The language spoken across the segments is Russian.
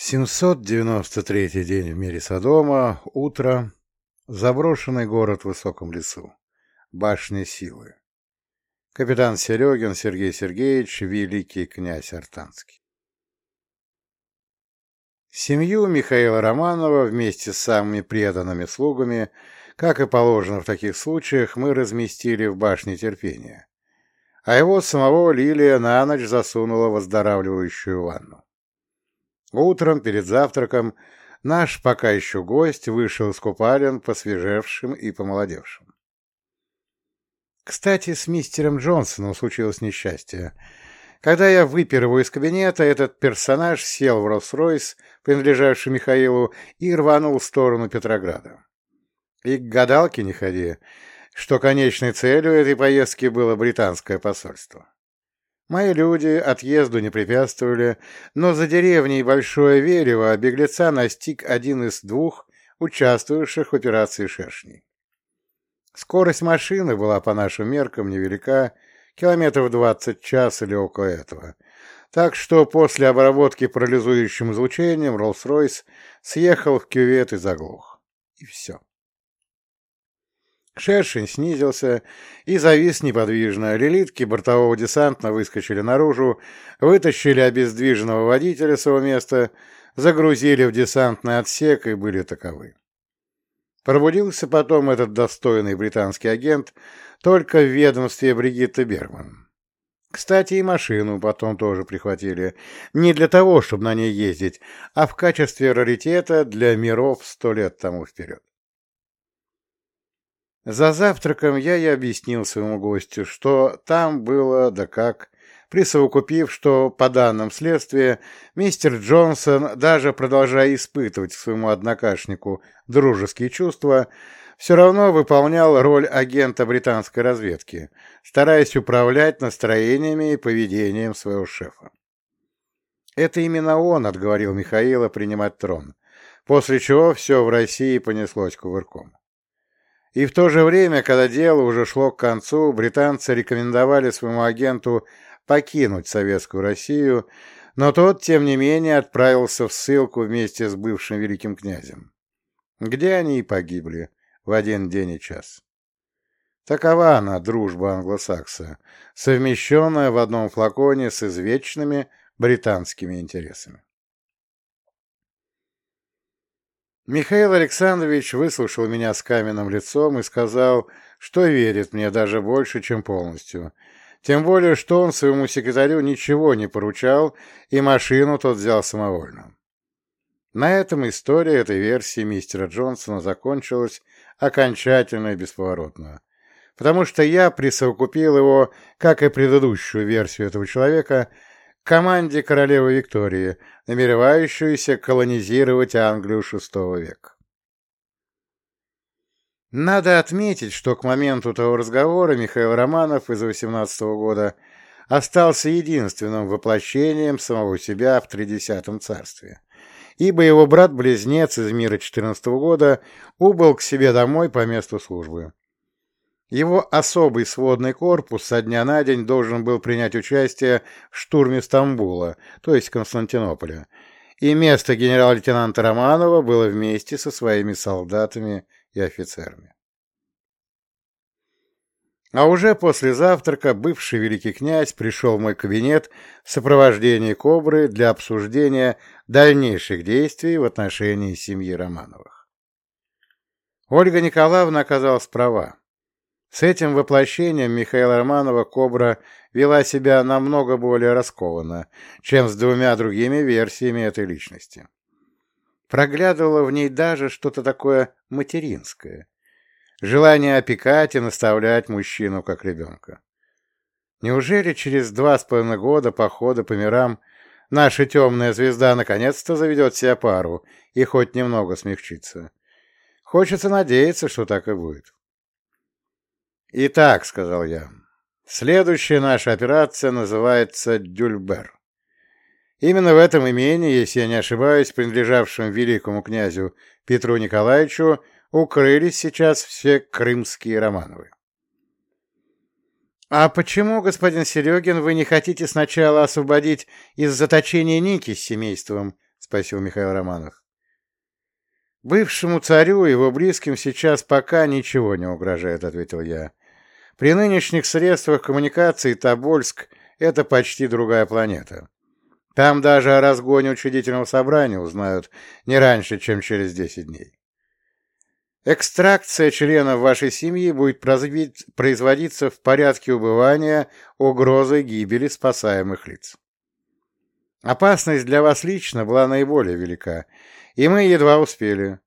793 день в мире Содома, утро, заброшенный город в высоком лесу, башня силы. Капитан Серегин Сергей Сергеевич, великий князь Артанский. Семью Михаила Романова вместе с самыми преданными слугами, как и положено в таких случаях, мы разместили в башне терпения, а его самого Лилия на ночь засунула в оздоравливающую ванну. Утром, перед завтраком, наш пока еще гость вышел из купалин посвежевшим и помолодевшим. Кстати, с мистером Джонсоном случилось несчастье. Когда я выпер его из кабинета, этот персонаж сел в Роллс-Ройс, принадлежавший Михаилу, и рванул в сторону Петрограда. И к гадалке не ходи, что конечной целью этой поездки было британское посольство. Мои люди отъезду не препятствовали, но за деревней Большое Верево беглеца настиг один из двух участвовавших в операции «Шершней». Скорость машины была по нашим меркам невелика, километров двадцать час или около этого. Так что после обработки парализующим излучением Роллс-Ройс съехал в кювет и заглох. И все. Шершень снизился и завис неподвижно. Лилитки бортового десанта выскочили наружу, вытащили обездвиженного водителя с его места, загрузили в десантный отсек и были таковы. Пробудился потом этот достойный британский агент только в ведомстве Бригитты Бергман. Кстати, и машину потом тоже прихватили. Не для того, чтобы на ней ездить, а в качестве раритета для миров сто лет тому вперед. За завтраком я и объяснил своему гостю, что там было да как, присовокупив, что, по данным следствия, мистер Джонсон, даже продолжая испытывать к своему однокашнику дружеские чувства, все равно выполнял роль агента британской разведки, стараясь управлять настроениями и поведением своего шефа. Это именно он отговорил Михаила принимать трон, после чего все в России понеслось кувырком. И в то же время, когда дело уже шло к концу, британцы рекомендовали своему агенту покинуть Советскую Россию, но тот, тем не менее, отправился в ссылку вместе с бывшим великим князем, где они и погибли в один день и час. Такова она, дружба англосакса, совмещенная в одном флаконе с извечными британскими интересами. Михаил Александрович выслушал меня с каменным лицом и сказал, что верит мне даже больше, чем полностью. Тем более, что он своему секретарю ничего не поручал, и машину тот взял самовольно. На этом история этой версии мистера Джонсона закончилась окончательно и бесповоротно, потому что я присовокупил его, как и предыдущую версию этого человека, команде королевы Виктории, намеревающуюся колонизировать Англию VI века. Надо отметить, что к моменту того разговора Михаил Романов из 18 года остался единственным воплощением самого себя в Тридесятом царстве, ибо его брат-близнец из мира 14 года убыл к себе домой по месту службы. Его особый сводный корпус со дня на день должен был принять участие в штурме Стамбула, то есть Константинополя, и место генерал-лейтенанта Романова было вместе со своими солдатами и офицерами. А уже после завтрака бывший великий князь пришел в мой кабинет в сопровождении Кобры для обсуждения дальнейших действий в отношении семьи Романовых. Ольга Николаевна оказалась права. С этим воплощением Михаила Романова Кобра вела себя намного более раскованно, чем с двумя другими версиями этой личности. Проглядывало в ней даже что-то такое материнское. Желание опекать и наставлять мужчину как ребенка. Неужели через два с половиной года похода по мирам наша темная звезда наконец-то заведет себе пару и хоть немного смягчится? Хочется надеяться, что так и будет. «Итак», — сказал я, — «следующая наша операция называется «Дюльбер». Именно в этом имении, если я не ошибаюсь, принадлежавшем великому князю Петру Николаевичу, укрылись сейчас все крымские Романовы. «А почему, господин Серегин, вы не хотите сначала освободить из заточения Ники с семейством?» — спросил Михаил Романов. «Бывшему царю и его близким сейчас пока ничего не угрожает», — ответил я. «При нынешних средствах коммуникации Тобольск — это почти другая планета. Там даже о разгоне учредительного собрания узнают не раньше, чем через десять дней. Экстракция членов вашей семьи будет производиться в порядке убывания угрозы гибели спасаемых лиц. Опасность для вас лично была наиболее велика, и мы едва успели.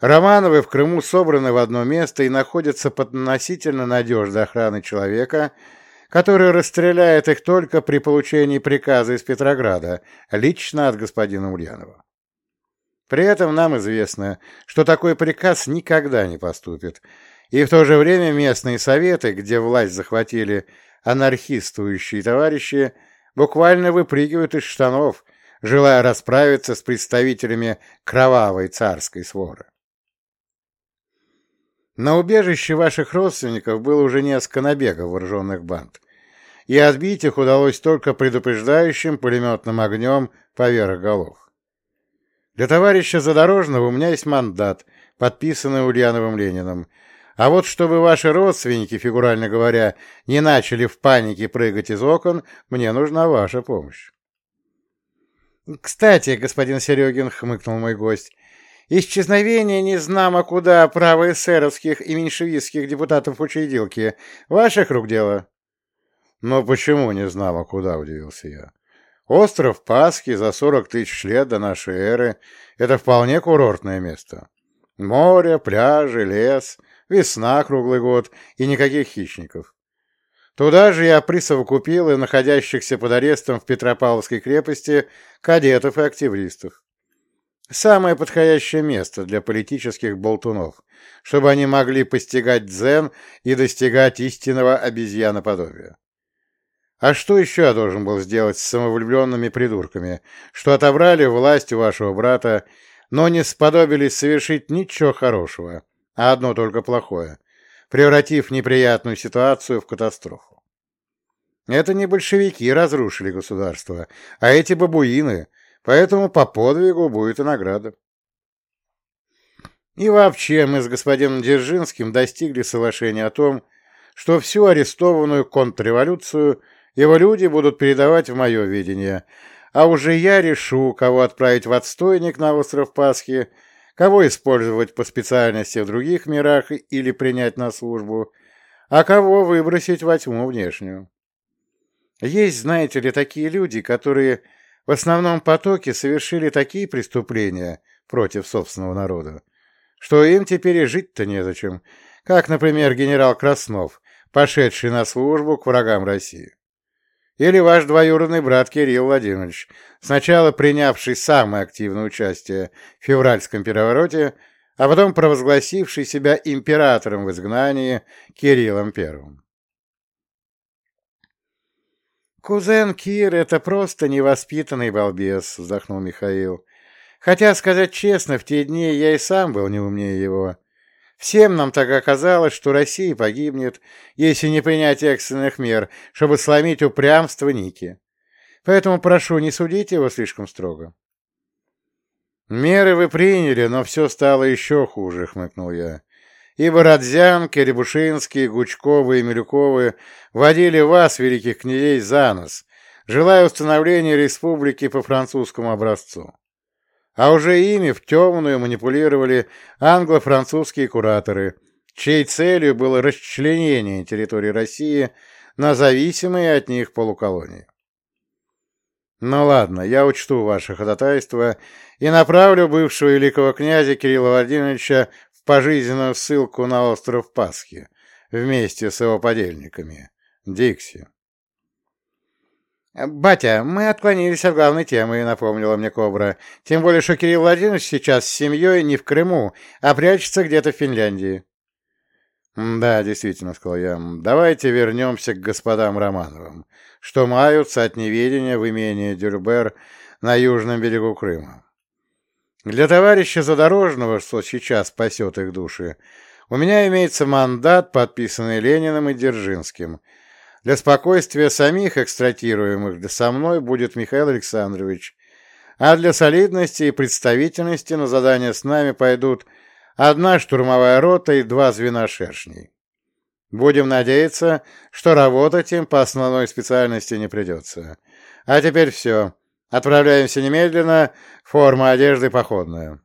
Романовы в Крыму собраны в одно место и находятся под относительно надежной охраной человека, который расстреляет их только при получении приказа из Петрограда, лично от господина Ульянова. При этом нам известно, что такой приказ никогда не поступит, и в то же время местные советы, где власть захватили анархистующие товарищи, буквально выпрыгивают из штанов, желая расправиться с представителями кровавой царской своры. На убежище ваших родственников было уже несколько набегов вооруженных банд, и отбить их удалось только предупреждающим пулеметным огнем поверх голов. Для товарища Задорожного у меня есть мандат, подписанный Ульяновым Лениным. А вот чтобы ваши родственники, фигурально говоря, не начали в панике прыгать из окон, мне нужна ваша помощь. «Кстати, господин Серегин», — хмыкнул мой гость, — «исчезновение незнамо куда правоэсеровских и меньшевистских депутатов учредилки ваших рук дело?» «Но почему незнамо куда?» — удивился я. Остров Пасхи за сорок тысяч лет до нашей эры — это вполне курортное место. Море, пляжи, лес, весна круглый год и никаких хищников. Туда же я присовокупил и находящихся под арестом в Петропавловской крепости кадетов и активистов. Самое подходящее место для политических болтунов, чтобы они могли постигать дзен и достигать истинного обезьяноподобия. А что еще я должен был сделать с самовлюбленными придурками, что отобрали власть у вашего брата, но не сподобились совершить ничего хорошего, а одно только плохое, превратив неприятную ситуацию в катастрофу? Это не большевики разрушили государство, а эти бабуины, поэтому по подвигу будет и награда. И вообще мы с господином Дзержинским достигли соглашения о том, что всю арестованную контрреволюцию – его люди будут передавать в мое видение, а уже я решу, кого отправить в отстойник на остров Пасхи, кого использовать по специальности в других мирах или принять на службу, а кого выбросить во тьму внешнюю. Есть, знаете ли, такие люди, которые в основном потоке совершили такие преступления против собственного народа, что им теперь и жить-то незачем, как, например, генерал Краснов, пошедший на службу к врагам России. Или ваш двоюродный брат Кирилл Владимирович, сначала принявший самое активное участие в февральском перевороте, а потом провозгласивший себя императором в изгнании Кириллом Первым. «Кузен Кир — это просто невоспитанный балбес», — вздохнул Михаил. «Хотя, сказать честно, в те дни я и сам был не умнее его. Всем нам так оказалось, что Россия погибнет, если не принять экстренных мер, чтобы сломить упрямство Ники. Поэтому прошу, не судите его слишком строго. «Меры вы приняли, но все стало еще хуже», — хмыкнул я. «Ибо Родзянки, Рябушинские, Гучковы и Милюковы водили вас, великих князей, за нос, желая установления республики по французскому образцу а уже ими в темную манипулировали англо-французские кураторы, чьей целью было расчленение территории России на зависимые от них полуколонии. Ну ладно, я учту ваше ходатайство и направлю бывшего великого князя Кирилла Владимировича пожизненную ссылку на остров Пасхи вместе с его подельниками. Дикси. «Батя, мы отклонились от главной темы», — напомнила мне Кобра. «Тем более, что Кирилл Владимирович сейчас с семьей не в Крыму, а прячется где-то в Финляндии». «Да, действительно», — сказал я. «Давайте вернемся к господам Романовым, что маются от неведения в имении Дюрбер на южном берегу Крыма. Для товарища Задорожного, что сейчас спасет их души, у меня имеется мандат, подписанный Лениным и Дзержинским — для спокойствия самих экстратируемых со мной будет Михаил Александрович, А для солидности и представительности на задание с нами пойдут одна штурмовая рота и два звена шершней. Будем надеяться, что работать им по основной специальности не придется. А теперь все. Отправляемся немедленно. Форма одежды походная.